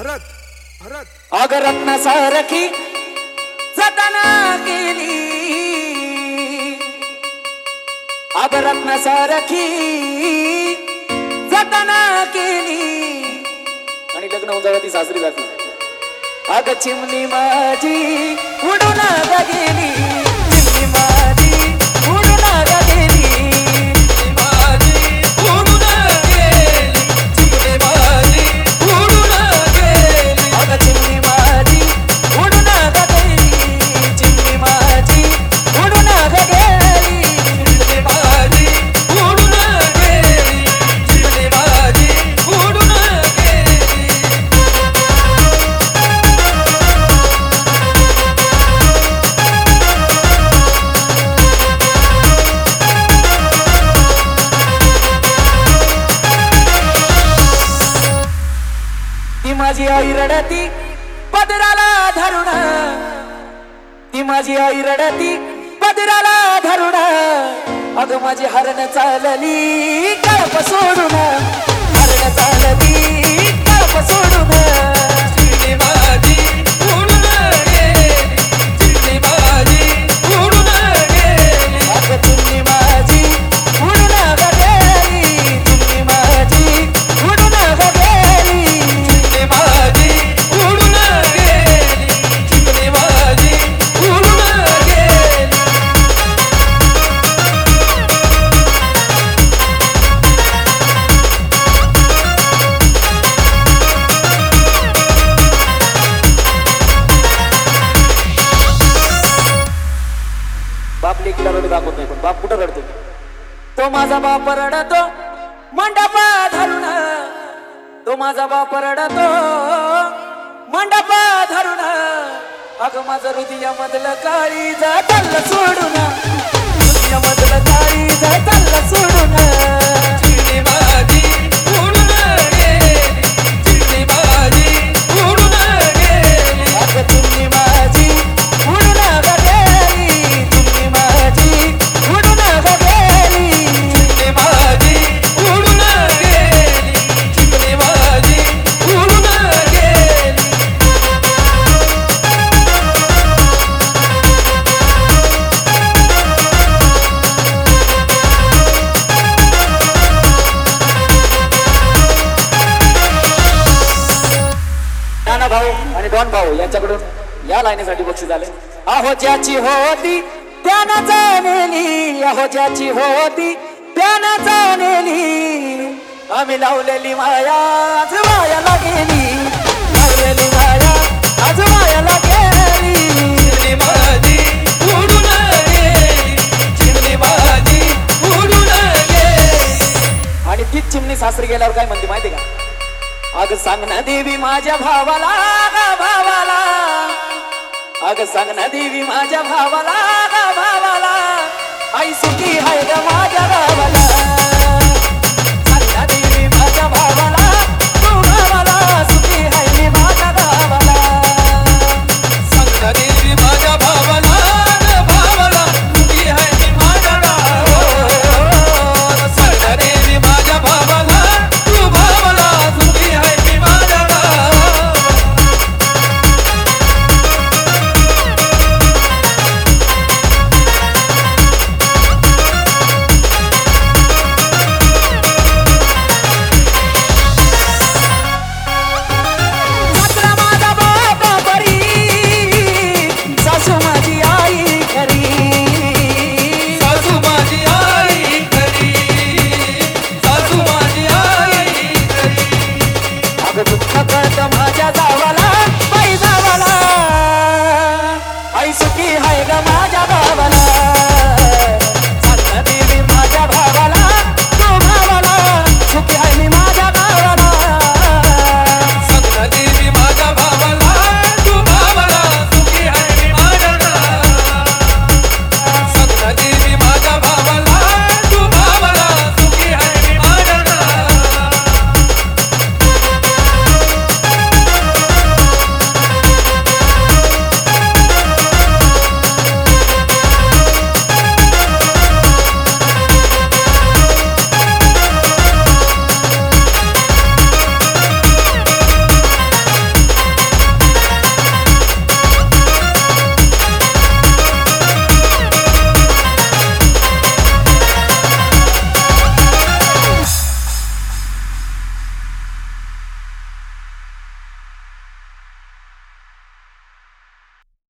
भरत भरत अग रत्न सारखी जतना केली अग रत्न सारखी जतना केली आणि लग्न होऊन ती सासरी जाते अग चिमणी माझी उडून गेली चिमणी माझी माझी आई रडती पदराला धरुण ती माझी आई रडती पदराला धरुण अग माझी हरण चालली कळप सोडून. हरण चालली कळप सोडून. बाप लेकीला रडू दाखवत नाही पण बाप कुठं रडतो तो माझा बाप रडतो मंडपा धरून. तो माझा बाप रडतो मंडपा धरून. अग माझं हृदय मधलं काळी जातल सोडून. हृदय मधलं काळी जातल सोडून. भगवान भाऊ यांच्याकडून या लाईनीसाठी बक्षीस आले अहो ज्याची होती त्यानं जाणली अहो ज्याची होती त्यानं जाणली आम्ही लावलेली माया आज माया लागेली लावलेली माया आज माया गेली अग सांग ना देवी माझ्या भावाला गा भावाला. अग सांग ना देवी माझ्या भावाला गा भावाला. आई सुखी हाय ग माझ्या